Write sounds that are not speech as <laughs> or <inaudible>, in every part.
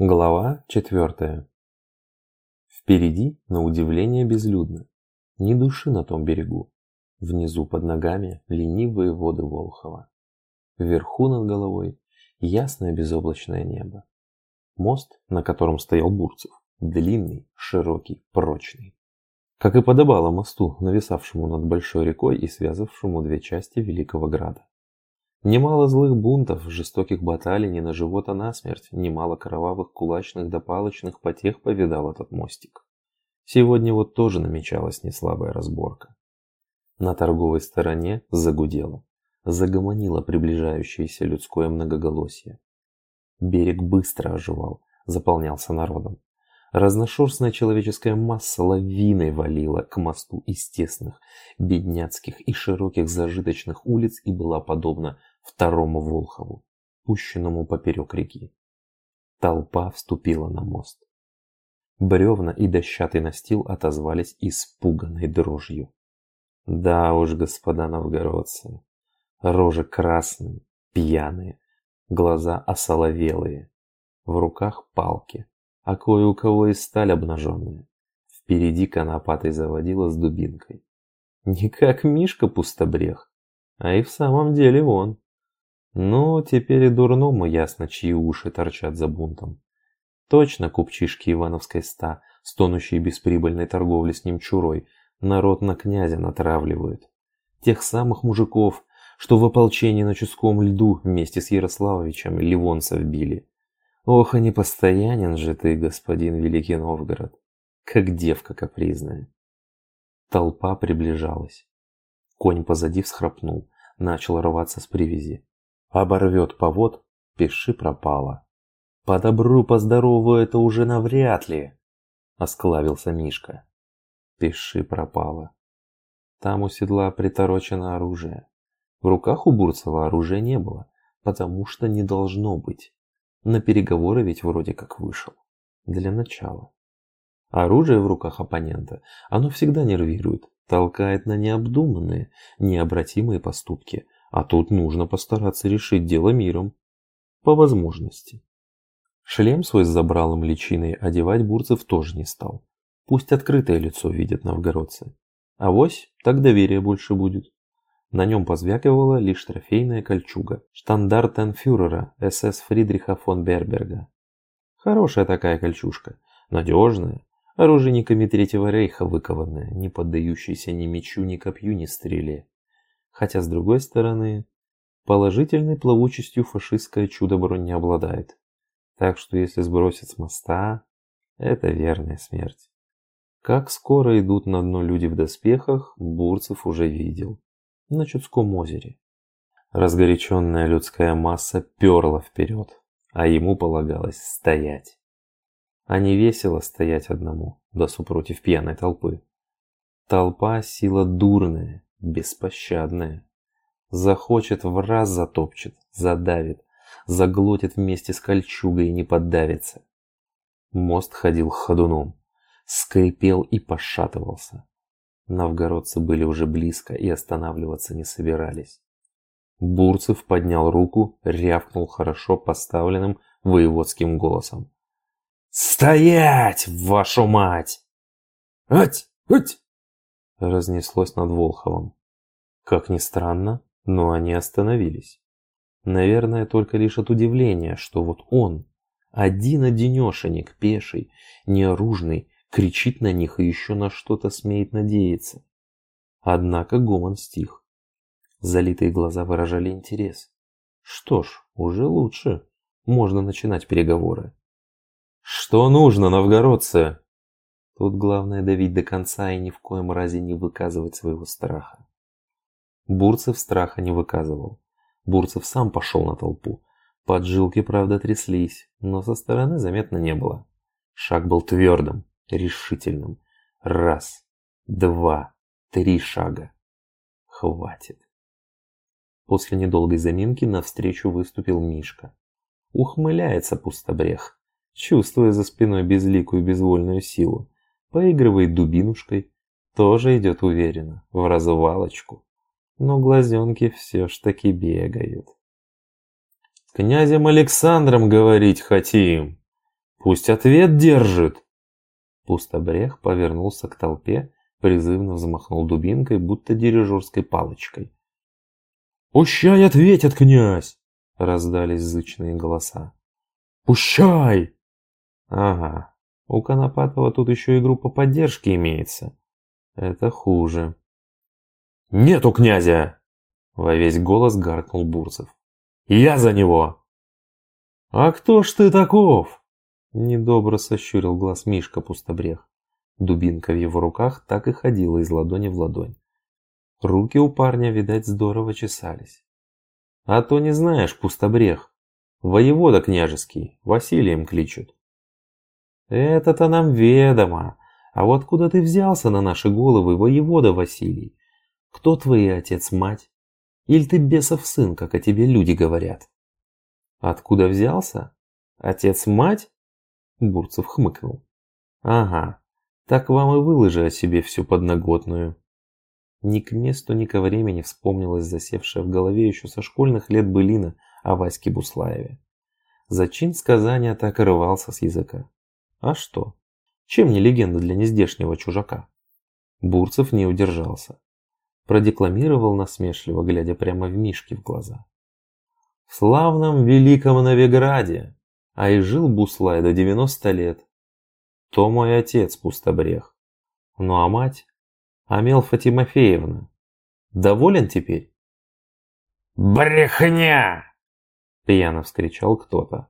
Глава четвертая. Впереди, на удивление, безлюдно. Ни души на том берегу. Внизу под ногами ленивые воды Волхова. Вверху над головой ясное безоблачное небо. Мост, на котором стоял Бурцев, длинный, широкий, прочный. Как и подобало мосту, нависавшему над большой рекой и связывавшему две части Великого Града. Немало злых бунтов, жестоких баталий не на живот, а на смерть, немало кровавых кулачных да палочных потех повидал этот мостик. Сегодня вот тоже намечалась неслабая разборка. На торговой стороне загудело, загомонило приближающееся людское многоголосие. Берег быстро оживал, заполнялся народом. Разношерстная человеческая масса лавиной валила к мосту из тесных, бедняцких и широких зажиточных улиц и была подобна второму Волхову, пущенному поперек реки. Толпа вступила на мост. Бревна и дощатый настил отозвались испуганной дрожью. Да уж, господа новгородцы, рожи красные, пьяные, глаза осоловелые, в руках палки, а кое у кого и сталь обнаженная. Впереди конопатый заводила с дубинкой. Не как Мишка пустобрех, а и в самом деле он. Ну, теперь и дурному ясно, чьи уши торчат за бунтом. Точно купчишки Ивановской ста, стонущие бесприбыльной торговли с ним чурой, народ на князя натравливают. Тех самых мужиков, что в ополчении на Чуском льду вместе с Ярославовичем ливонцев били. Ох, а непостоянен же ты, господин Великий Новгород, как девка капризная. Толпа приближалась. Конь позади всхрапнул, начал рваться с привязи. Оборвет повод, пиши пропало. По добру, по здорову это уже навряд ли, осклавился Мишка. Пиши пропало. Там у седла приторочено оружие. В руках у Бурцева оружия не было, потому что не должно быть. На переговоры ведь вроде как вышел. Для начала. Оружие в руках оппонента, оно всегда нервирует, толкает на необдуманные, необратимые поступки, а тут нужно постараться решить дело миром. По возможности. Шлем свой с забралом личиной одевать Бурцев тоже не стал. Пусть открытое лицо видят новгородцы. А вось так доверия больше будет. На нем позвякивала лишь трофейная кольчуга штандартенфюрера СС Фридриха фон Берберга. Хорошая такая кольчужка, надежная, оружейниками Третьего Рейха выкованная, не поддающаяся ни мечу, ни копью, ни стреле. Хотя, с другой стороны, положительной плавучестью фашистское чудо-бронь не обладает. Так что если сбросить с моста, это верная смерть. Как скоро идут на дно люди в доспехах, Бурцев уже видел на Чудском озере. Разгоряченная людская масса перла вперед, а ему полагалось стоять. А не весело стоять одному, да супротив пьяной толпы. Толпа – сила дурная, беспощадная. Захочет в раз затопчет, задавит, заглотит вместе с кольчугой и не поддавится. Мост ходил ходуном, скрипел и пошатывался. Новгородцы были уже близко и останавливаться не собирались. Бурцев поднял руку, рявкнул хорошо поставленным воеводским голосом. «Стоять, вашу мать!» «Ать! Ать!» Разнеслось над Волховом. Как ни странно, но они остановились. Наверное, только лишь от удивления, что вот он, один-одинешенек, пеший, неоружный, кричит на них и еще на что-то смеет надеяться. Однако гомон стих. Залитые глаза выражали интерес. Что ж, уже лучше. Можно начинать переговоры. Что нужно, новгородцы? Тут главное давить до конца и ни в коем разе не выказывать своего страха. Бурцев страха не выказывал. Бурцев сам пошел на толпу. Поджилки, правда, тряслись, но со стороны заметно не было. Шаг был твердым, решительным. Раз, два, три шага. Хватит. После недолгой заминки навстречу выступил Мишка. Ухмыляется пустобрех, чувствуя за спиной безликую безвольную силу. Поигрывает дубинушкой, тоже идет уверенно, в развалочку. Но глазенки все ж таки бегают. «С князем Александром говорить хотим!» Пусть ответ держит. Пустобрех повернулся к толпе, призывно взмахнул дубинкой, будто дирижерской палочкой. «Пущай ответит, князь!» — раздались зычные голоса. «Пущай!» «Ага, у Конопатова тут еще и группа поддержки имеется. Это хуже». «Нету князя!» — во весь голос гаркнул Бурцев. «Я за него!» «А кто ж ты таков?» Недобро сощурил глаз Мишка пустобрех. Дубинка в его руках так и ходила из ладони в ладонь. Руки у парня, видать, здорово чесались. А то не знаешь, пустобрех. Воевода княжеский, Василием кличут. Это-то нам ведомо. А вот куда ты взялся на наши головы, воевода Василий? Кто твои отец-мать? Или ты бесов сын, как о тебе люди говорят? Откуда взялся? Отец-мать? Бурцев хмыкнул. Ага, так вам и выложи о себе всю подноготную. Ни к месту, ни ко времени вспомнилась засевшая в голове еще со школьных лет былина о Ваське Буслаеве. Зачин сказания так и рвался с языка. А что? Чем не легенда для нездешнего чужака? Бурцев не удержался. Продекламировал насмешливо, глядя прямо в Мишки в глаза. В славном великом Новиграде, а и жил Буслай до 90 лет. То мой отец пустобрех. Ну а мать? Амелфа Тимофеевна. Доволен теперь? «Брехня!» – пьяно вскричал кто-то.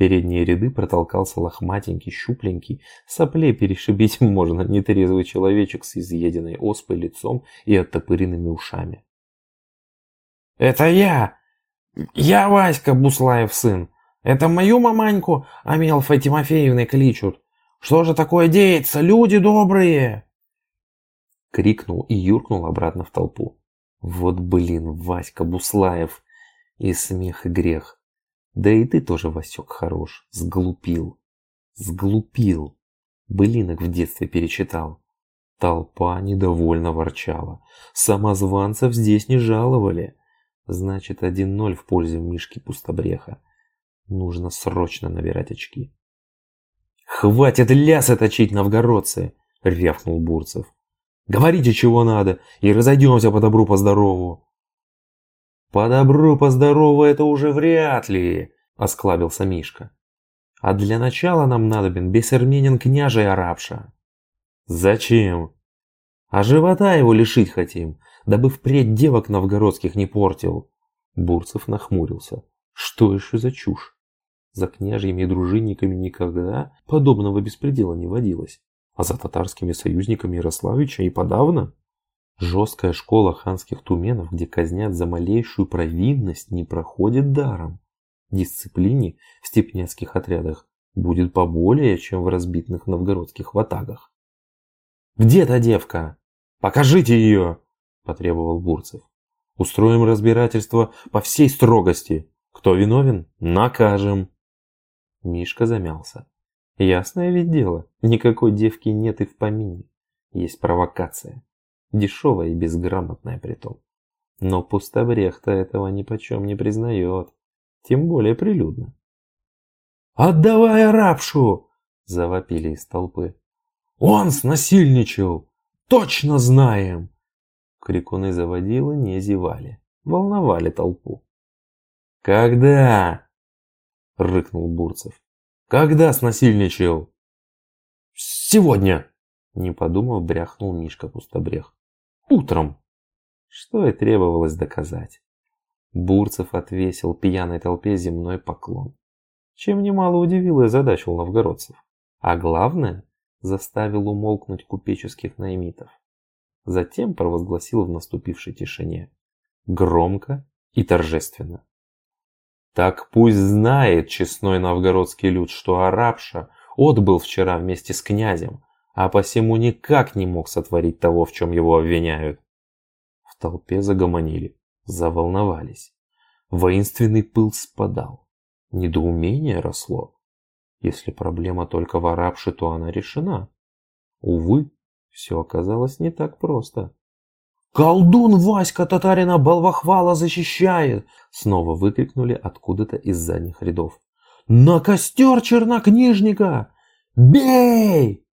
Передние ряды протолкался лохматенький, щупленький, соплей перешибить <laughs> можно нетрезвый человечек с изъеденной оспой лицом и оттопыренными ушами. «Это я! Я Васька Буслаев сын! Это мою маманьку Амелфой Тимофеевной кличут! Что же такое деется, люди добрые?» Крикнул и юркнул обратно в толпу. Вот блин, Васька Буслаев. И смех, и грех. Да и ты тоже, Васек, хорош. Сглупил. Сглупил. Былинок в детстве перечитал. Толпа недовольно ворчала. Самозванцев здесь не жаловали. Значит, 1-0 в пользу Мишки Пустобреха. Нужно срочно набирать очки. «Хватит лясы точить, новгородцы!» — рявкнул Бурцев. Говорите, чего надо, и разойдемся по добру, по здорову. По добру, по здорову это уже вряд ли, осклабился Мишка. А для начала нам надобен бессерменен княжий арабша. Зачем? А живота его лишить хотим, дабы впредь девок новгородских не портил. Бурцев нахмурился. Что еще за чушь? За княжьими дружинниками никогда подобного беспредела не водилось а за татарскими союзниками Ярославича и подавно. Жесткая школа ханских туменов, где казнят за малейшую провинность, не проходит даром. Дисциплине в степняцких отрядах будет поболее, чем в разбитных новгородских ватагах. «Где та девка? Покажите ее!» – потребовал Бурцев. «Устроим разбирательство по всей строгости. Кто виновен, накажем!» Мишка замялся. Ясное ведь дело, никакой девки нет и в помине. Есть провокация. Дешевая и безграмотная притом. Но пустобрех-то этого ни почем не признает. Тем более прилюдно. «Отдавай арабшу!» – завопили из толпы. «Он снасильничал! Точно знаем!» Крикуны заводила не зевали, волновали толпу. «Когда?» – рыкнул Бурцев. Когда снасильничал? Сегодня, не подумав, бряхнул Мишка пустобрех. Утром. Что и требовалось доказать. Бурцев отвесил пьяной толпе земной поклон. Чем немало удивил и озадачил новгородцев. А главное, заставил умолкнуть купеческих наймитов. Затем провозгласил в наступившей тишине. Громко и торжественно. Так пусть знает честной новгородский люд, что арабша отбыл вчера вместе с князем, а посему никак не мог сотворить того, в чем его обвиняют. В толпе загомонили, заволновались. Воинственный пыл спадал. Недоумение росло. Если проблема только в арабше, то она решена. Увы, все оказалось не так просто. «Колдун Васька татарина Балвахвала защищает!» Снова выкрикнули откуда-то из задних рядов. На костер чернокнижника! Бей!»